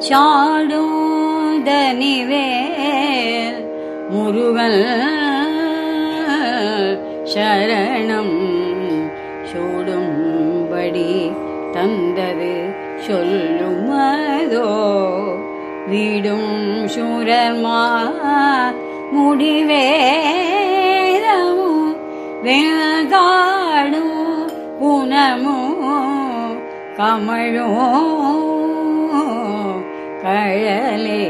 சாடும் தனிவேல் முருகல் சரணம் சூடும்படி தந்தது சொல்லுமதோ வீடும் சூரமா முடிவேதமும் வெங்காடும் புனமும் கமழும் கழலே